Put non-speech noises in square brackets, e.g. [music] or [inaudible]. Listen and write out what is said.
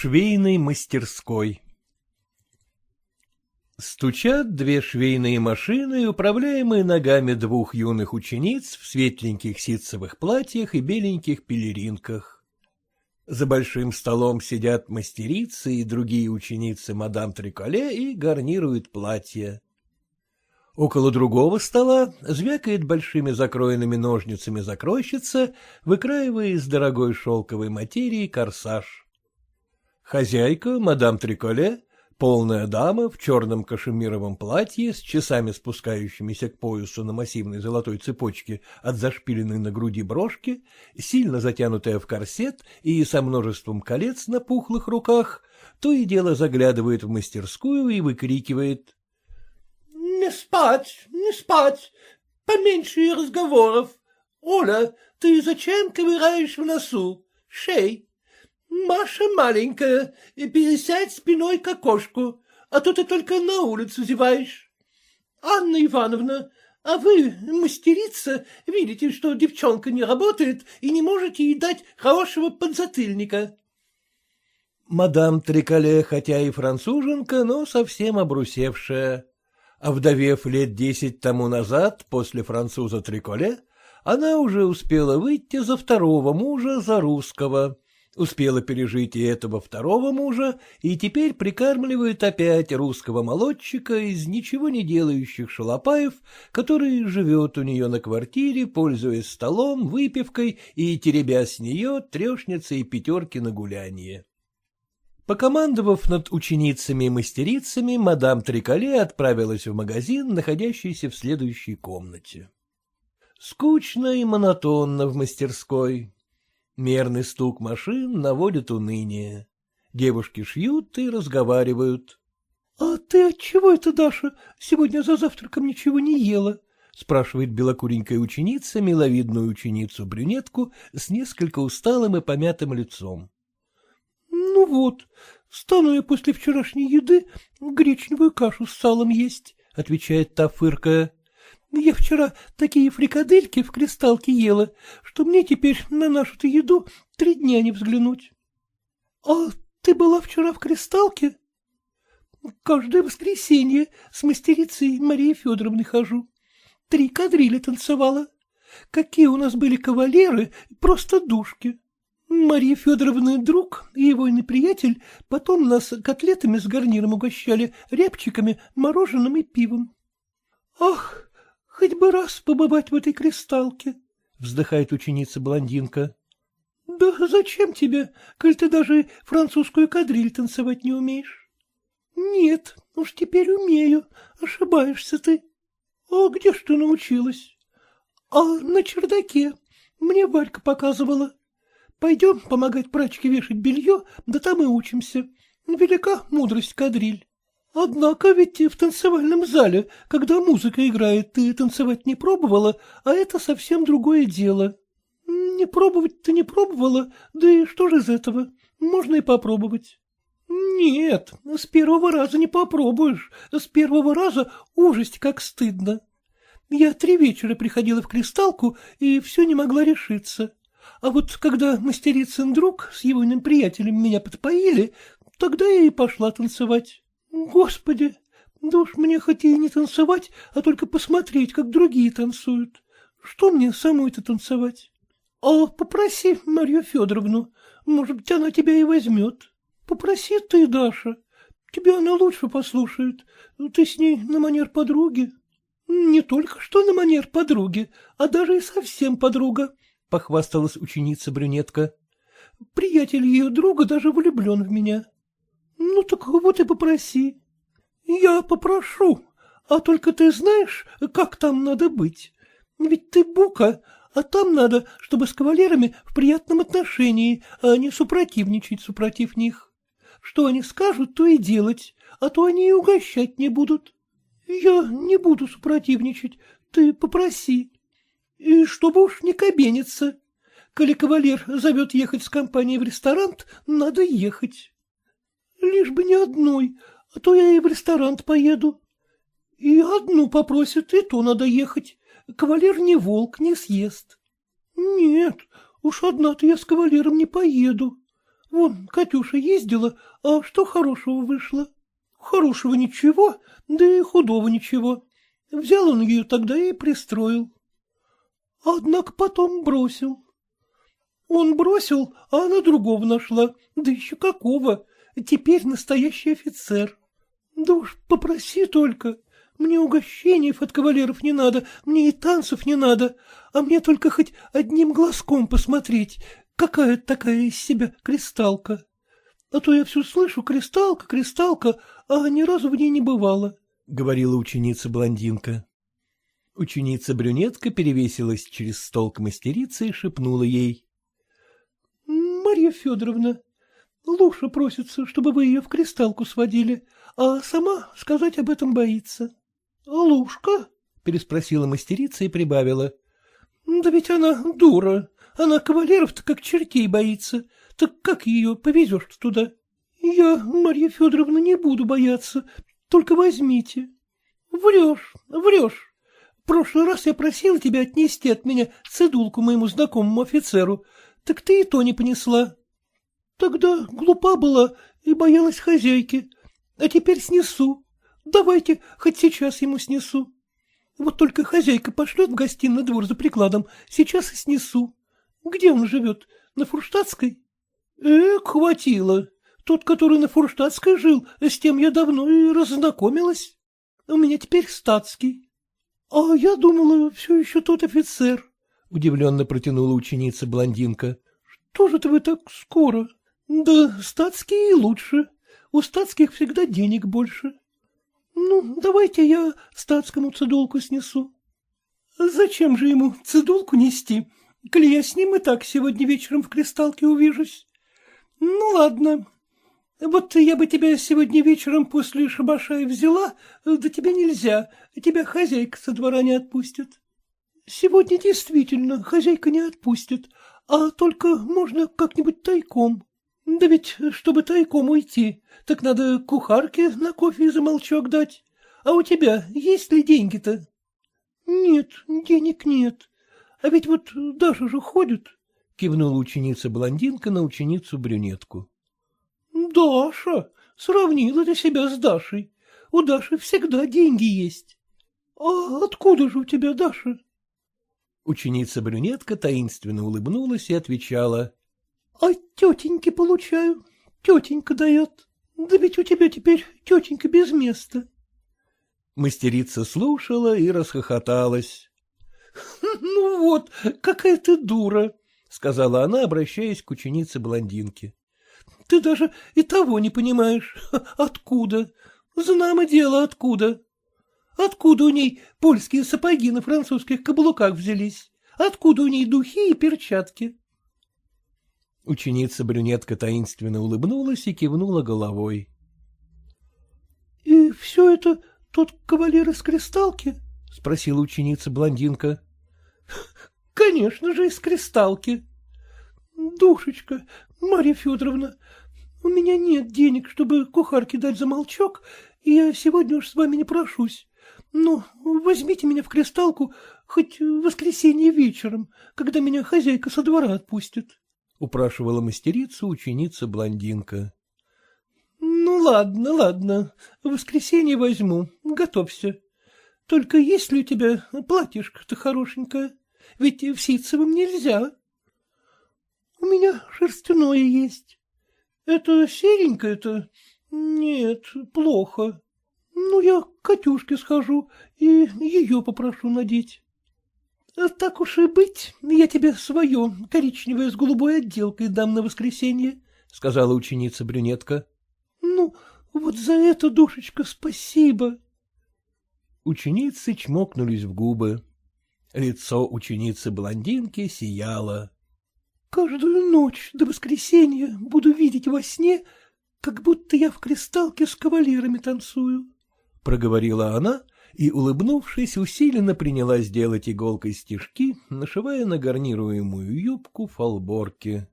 швейной мастерской Стучат две швейные машины, управляемые ногами двух юных учениц в светленьких ситцевых платьях и беленьких пелеринках. За большим столом сидят мастерицы и другие ученицы мадам Триколе и гарнируют платья. Около другого стола звякает большими закроенными ножницами закройщица, выкраивая из дорогой шелковой материи корсаж. Хозяйка, мадам Триколе, Полная дама в черном кашемировом платье с часами спускающимися к поясу на массивной золотой цепочке от зашпиленной на груди брошки, сильно затянутая в корсет и со множеством колец на пухлых руках, то и дело заглядывает в мастерскую и выкрикивает. — Не спать, не спать, поменьше разговоров. Оля, ты зачем ковыраешь в носу? Шей. Маша маленькая, пересядь спиной к окошку, а то ты только на улицу зеваешь. Анна Ивановна, а вы, мастерица, видите, что девчонка не работает и не можете ей дать хорошего подзатыльника. Мадам Триколе, хотя и француженка, но совсем обрусевшая. А вдовев лет десять тому назад, после француза Триколе, она уже успела выйти за второго мужа, за русского успела пережить и этого второго мужа, и теперь прикармливает опять русского молодчика из ничего не делающих шалопаев, который живет у нее на квартире, пользуясь столом, выпивкой и, теребя с нее, трешницы и пятерки на гулянье. Покомандовав над ученицами и мастерицами, мадам Триколе отправилась в магазин, находящийся в следующей комнате. Скучно и монотонно в мастерской. Мерный стук машин наводит уныние. Девушки шьют и разговаривают. — А ты отчего это, Даша, сегодня за завтраком ничего не ела? — спрашивает белокуренькая ученица, миловидную ученицу-брюнетку с несколько усталым и помятым лицом. — Ну вот, стану я после вчерашней еды гречневую кашу с салом есть, — отвечает та, фыркая. Я вчера такие фрикадельки в кристалке ела, что мне теперь на нашу-то еду три дня не взглянуть. — А ты была вчера в кристалке? — Каждое воскресенье с мастерицей Марией Федоровной хожу. Три кадрили танцевала. Какие у нас были кавалеры, просто душки. Мария Федоровна друг и его приятель потом нас котлетами с гарниром угощали, рябчиками, мороженым и пивом. Ах, Хоть бы раз побывать в этой кристалке, — вздыхает ученица-блондинка. — Да зачем тебе, коль ты даже французскую кадриль танцевать не умеешь? — Нет, уж теперь умею, ошибаешься ты. — А где ж ты научилась? — А на чердаке. Мне Валька показывала. Пойдем помогать прачке вешать белье, да там и учимся. Велика мудрость кадриль. Однако ведь в танцевальном зале, когда музыка играет, ты танцевать не пробовала, а это совсем другое дело. Не пробовать-то не пробовала, да и что же из этого? Можно и попробовать. Нет, с первого раза не попробуешь, с первого раза ужасть как стыдно. Я три вечера приходила в кристалку и все не могла решиться. А вот когда мастерицын друг с его приятелем меня подпоили, тогда я и пошла танцевать. Господи, да уж мне хоть не танцевать, а только посмотреть, как другие танцуют. Что мне самой-то танцевать? А попроси Марью Федоровну, может быть, она тебя и возьмет. Попроси ты, Даша, тебя она лучше послушает. Ты с ней на манер подруги. Не только что на манер подруги, а даже и совсем подруга, — похвасталась ученица-брюнетка. Приятель ее друга даже влюблен в меня. Ну так вот и попроси. Я попрошу, а только ты знаешь, как там надо быть. Ведь ты бука, а там надо, чтобы с кавалерами в приятном отношении, а не супротивничать супротив них. Что они скажут, то и делать, а то они и угощать не будут. Я не буду супротивничать, ты попроси. И чтобы уж не кабениться. Коли кавалер зовет ехать с компанией в ресторан, надо ехать. Лишь бы не одной, а то я и в ресторан поеду. И одну попросят, и то надо ехать. Кавалер не волк, не съест. Нет, уж одна-то я с кавалером не поеду. Вон, Катюша ездила, а что хорошего вышло? Хорошего ничего, да и худого ничего. Взял он ее тогда и пристроил. Однако потом бросил. Он бросил, а она другого нашла, да еще какого. Теперь настоящий офицер. Да уж попроси только. Мне угощений от кавалеров не надо, мне и танцев не надо, а мне только хоть одним глазком посмотреть, какая такая из себя кристалка. А то я все слышу кристалка, кристалка, а ни разу в ней не бывало, — говорила ученица-блондинка. Ученица-брюнетка перевесилась через стол к мастерице и шепнула ей. — Марья Федоровна, Луша просится, чтобы вы ее в кристалку сводили, а сама сказать об этом боится. — Лушка? — переспросила мастерица и прибавила. — Да ведь она дура, она кавалеров-то как чертей боится, так как ее повезешь туда? — Я, Марья Федоровна, не буду бояться, только возьмите. — Врешь, врешь. Прошлый раз я просила тебя отнести от меня цедулку моему знакомому офицеру, так ты и то не понесла. Тогда глупа была и боялась хозяйки, а теперь снесу. Давайте, хоть сейчас ему снесу. Вот только хозяйка пошлет в гостиный двор за прикладом, сейчас и снесу. Где он живет? На Фурштадтской? Эх, хватило. Тот, который на Фурштадтской жил, с тем я давно и разнакомилась. У меня теперь статский. А я думала, все еще тот офицер. Удивленно протянула ученица-блондинка. Что же ты вы так скоро? Да, статские лучше. У статских всегда денег больше. Ну, давайте я статскому цедулку снесу. Зачем же ему цедулку нести, коли я с ним и так сегодня вечером в кристалке увижусь? Ну, ладно. Вот я бы тебя сегодня вечером после шабаша и взяла, да тебе нельзя, тебя хозяйка со двора не отпустит. Сегодня действительно хозяйка не отпустит, а только можно как-нибудь тайком. Да ведь, чтобы тайком уйти, так надо кухарке на кофе и замолчок дать. А у тебя есть ли деньги-то? Нет, денег нет. А ведь вот Даша же ходит, — кивнула ученица-блондинка на ученицу-брюнетку. Даша, сравнила ты себя с Дашей. У Даши всегда деньги есть. А откуда же у тебя Даша? Ученица-брюнетка таинственно улыбнулась и отвечала. — А тетеньки получаю. Тетенька дает. Да ведь у тебя теперь тетенька без места. Мастерица слушала и расхохоталась. [laughs] — Ну вот, какая ты дура, — сказала она, обращаясь к ученице-блондинке. — Ты даже и того не понимаешь. [laughs] Откуда? Знамо дело, откуда. Откуда у ней польские сапоги на французских каблуках взялись? Откуда у ней духи и перчатки? Ученица-брюнетка таинственно улыбнулась и кивнула головой. — И все это тот кавалер из кристалки? — спросила ученица-блондинка. — Конечно же, из кристалки. — Душечка, Марья Федоровна, у меня нет денег, чтобы кухарке дать замолчок, и я сегодня уж с вами не прошусь. Ну, возьмите меня в кристалку хоть в воскресенье вечером, когда меня хозяйка со двора отпустит. — упрашивала мастерицу ученица-блондинка. — Ну, ладно, ладно, в воскресенье возьму, готовься. Только есть ли у тебя платьишко-то хорошенькое? Ведь в ситцевом нельзя. — У меня шерстяное есть. — Это серенькое-то? Нет, плохо. Ну, я к Катюшке схожу и ее попрошу надеть. — Так уж и быть, я тебе свое, коричневое с голубой отделкой дам на воскресенье, — сказала ученица-брюнетка. — Ну, вот за это, душечка, спасибо. Ученицы чмокнулись в губы. Лицо ученицы-блондинки сияло. — Каждую ночь до воскресенья буду видеть во сне, как будто я в кристалке с кавалерами танцую, — проговорила она и, улыбнувшись, усиленно принялась делать иголкой стежки, нашивая на гарнируемую юбку фалборки.